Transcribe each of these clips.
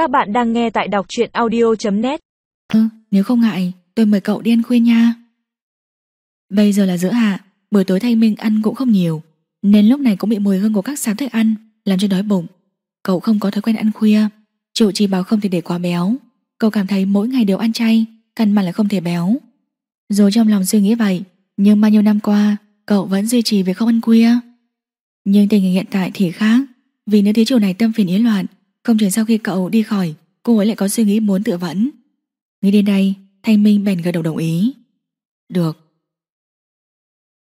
Các bạn đang nghe tại đọc truyện audio.net Ừ, nếu không ngại, tôi mời cậu đi ăn khuya nha. Bây giờ là giữa hạ, buổi tối thanh minh ăn cũng không nhiều, nên lúc này cũng bị mùi hương của các sạp thức ăn làm cho đói bụng. Cậu không có thói quen ăn khuya, chủ chỉ bảo không thể để quá béo. Cậu cảm thấy mỗi ngày đều ăn chay, căn bản là không thể béo. Dù trong lòng suy nghĩ vậy, nhưng bao nhiêu năm qua, cậu vẫn duy trì việc không ăn khuya. Nhưng tình hình hiện tại thì khác, vì nếu thí chủ này tâm phiền ý loạn, không chừng sau khi cậu đi khỏi, cô ấy lại có suy nghĩ muốn tự vẫn. Nghĩ đến đây, Thanh Minh bèn gật đầu đồng ý. Được.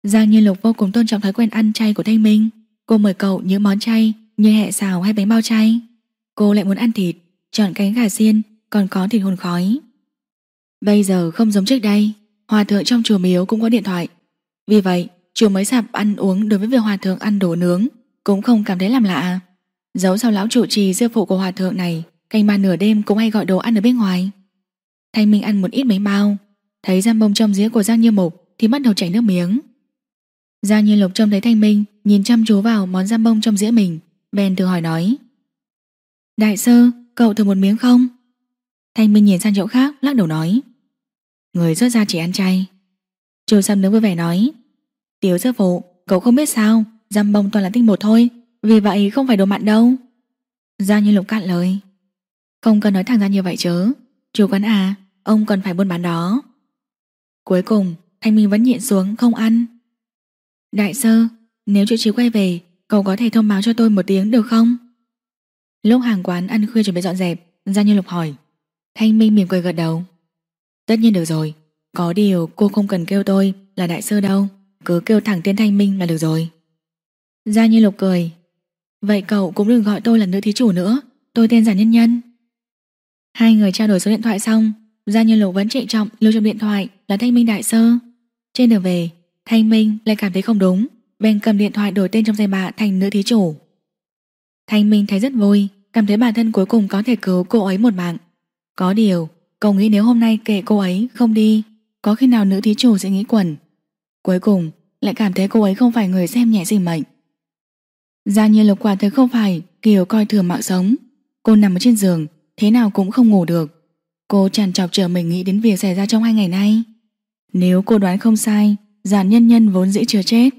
Giang Như Lục vô cùng tôn trọng thói quen ăn chay của Thanh Minh. Cô mời cậu những món chay như hẹ xào hay bánh bao chay. Cô lại muốn ăn thịt, chọn cánh gà xiên, còn có thịt hồn khói. Bây giờ không giống trước đây, hòa thượng trong chùa miếu cũng có điện thoại. Vì vậy, chùa mới sạp ăn uống đối với việc hòa thượng ăn đồ nướng cũng không cảm thấy làm lạ. Giấu sau lão trụ trì dưa phụ của hòa thượng này, canh ba nửa đêm cũng hay gọi đồ ăn ở bên ngoài. Thanh Minh ăn một ít bánh bao, thấy giam bông trong dĩa của Giang Như Mục thì bắt đầu chảy nước miếng. Giang Như Lục trông thấy Thanh Minh nhìn chăm chú vào món giam bông trong dĩa mình, bèn từ hỏi nói. Đại sơ cậu thử một miếng không? Thanh Minh nhìn sang chỗ khác, lắc đầu nói. Người rớt ra chỉ ăn chay. Chu sam đứng vui vẻ nói. Tiểu sư phụ, cậu không biết sao, giam bông toàn là tinh bột thôi, vì vậy không phải đồ mặn đâu. Giang Như Lục cạn lời. Không cần nói thẳng ra như vậy chứ. Chủ quán à, ông cần phải buôn bán đó. Cuối cùng, Thanh Minh vẫn nhịn xuống không ăn. Đại sơ, nếu chủ trí quay về, cậu có thể thông báo cho tôi một tiếng được không? Lúc hàng quán ăn khuya chuẩn bị dọn dẹp, Giang Như Lục hỏi. Thanh Minh mỉm cười gật đầu. Tất nhiên được rồi, có điều cô không cần kêu tôi là đại sơ đâu, cứ kêu thẳng tên Thanh Minh là được rồi. gia Như Lục cười. Vậy cậu cũng đừng gọi tôi là nữ thí chủ nữa, tôi tên Giản Nhân Nhân. Hai người trao đổi số điện thoại xong, gia Như Lục vẫn trịnh trọng lưu trong điện thoại là Thanh Minh đại sơ. Trên đường về, Thanh Minh lại cảm thấy không đúng, bèn cầm điện thoại đổi tên trong danh bạ thành nữ thí chủ. Thanh Minh thấy rất vui, cảm thấy bản thân cuối cùng có thể cứu cô ấy một mạng. Có điều, cậu nghĩ nếu hôm nay kệ cô ấy không đi, có khi nào nữ thí chủ sẽ nghĩ quẩn. Cuối cùng, lại cảm thấy cô ấy không phải người xem nhẹ gì mệnh gia Như Lục quả thực không phải kiểu coi thường mạng sống. Cô nằm ở trên giường, thế nào cũng không ngủ được. Cô tràn trọc chờ mình nghĩ đến việc xảy ra trong hai ngày nay. Nếu cô đoán không sai, giàn nhân nhân vốn dĩ chưa chết.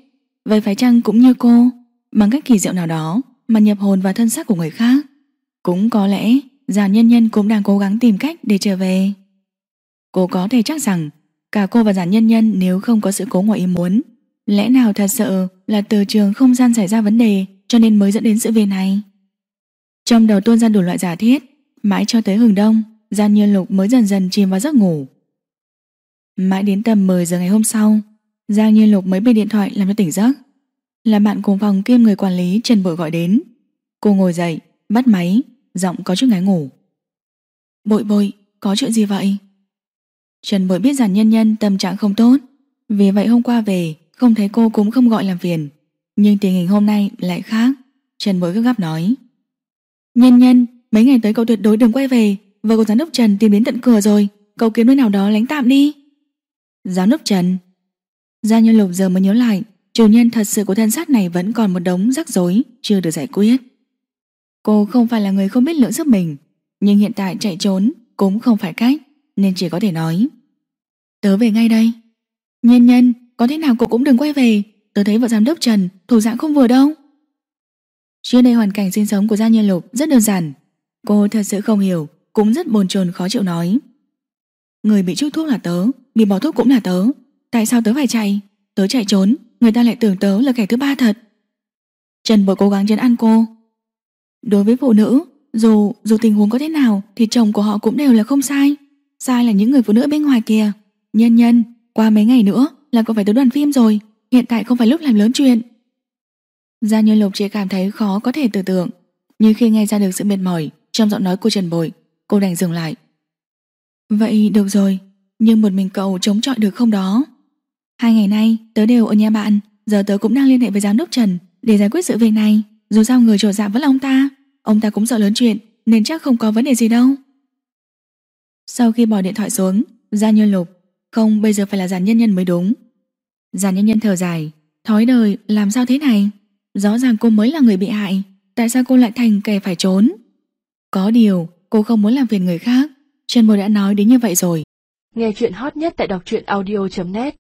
Vậy phải chăng cũng như cô, bằng cách kỳ diệu nào đó mà nhập hồn vào thân xác của người khác? Cũng có lẽ giàn nhân nhân cũng đang cố gắng tìm cách để trở về. Cô có thể chắc rằng cả cô và giàn nhân nhân nếu không có sự cố ngoài ý muốn, lẽ nào thật sự là từ trường không gian xảy ra vấn đề cho nên mới dẫn đến sự việc này. Trong đầu tuôn ra đủ loại giả thiết, mãi cho tới hừng đông, Gian Như Lục mới dần dần chìm vào giấc ngủ. Mãi đến tầm 10 giờ ngày hôm sau, Giang Như Lục mới bị điện thoại làm cho tỉnh giấc. Là bạn cùng phòng kiêm người quản lý Trần Bội gọi đến. Cô ngồi dậy, bắt máy, giọng có chút ngái ngủ. Bội bội, có chuyện gì vậy? Trần Bội biết rằng nhân nhân tâm trạng không tốt, vì vậy hôm qua về, không thấy cô cũng không gọi làm phiền. Nhưng tình hình hôm nay lại khác. Trần mới gấp gáp nói. Nhân nhân, mấy ngày tới cậu tuyệt đối đừng quay về. Vợ của giám đốc Trần tìm đến tận cửa rồi. Cậu kiếm nơi nào đó lánh tạm đi. Giám đốc Trần. Gia Nhân Lục giờ mới nhớ lại Chủ nhân thật sự của thân xác này vẫn còn một đống rắc rối Chưa được giải quyết. Cô không phải là người không biết lượng sức mình Nhưng hiện tại chạy trốn Cũng không phải cách Nên chỉ có thể nói. Tớ về ngay đây. Nhân nhân, có thế nào cô cũng đừng quay về. Tớ thấy vợ giám đốc Trần, Thủ dạng không vừa đâu. Trước đây hoàn cảnh sinh sống của Gia Nhân Lục rất đơn giản. Cô thật sự không hiểu, Cũng rất bồn chồn khó chịu nói. Người bị chút thuốc là tớ, Bị bỏ thuốc cũng là tớ. Tại sao tớ phải chạy? Tớ chạy trốn, Người ta lại tưởng tớ là kẻ thứ ba thật. Trần bội cố gắng chấn an cô. Đối với phụ nữ, Dù dù tình huống có thế nào, Thì chồng của họ cũng đều là không sai. Sai là những người phụ nữ bên ngoài kìa Nhân nhân, Qua mấy ngày nữa là có phải tới đoàn phim rồi. Hiện tại không phải lúc làm lớn chuyện. Gia Nhân Lục chỉ cảm thấy khó có thể tưởng tượng, Nhưng khi nghe ra được sự mệt mỏi Trong giọng nói của Trần Bội, Cô đành dừng lại. Vậy được rồi, Nhưng một mình cậu chống chọi được không đó? Hai ngày nay, tớ đều ở nhà bạn, Giờ tớ cũng đang liên hệ với giám đốc Trần Để giải quyết sự việc này. Dù sao người trộn dạ vẫn là ông ta Ông ta cũng sợ lớn chuyện, Nên chắc không có vấn đề gì đâu. Sau khi bỏ điện thoại xuống, Gia Nhân Lục, Không, bây giờ phải là giàn nhân nhân mới đúng. Giàn nhân nhân thở dài, Thói đời, làm sao thế này? Rõ ràng cô mới là người bị hại, Tại sao cô lại thành kẻ phải trốn? Có điều, Cô không muốn làm phiền người khác. Trần Bồ đã nói đến như vậy rồi. Nghe chuyện hot nhất tại đọc truyện audio.net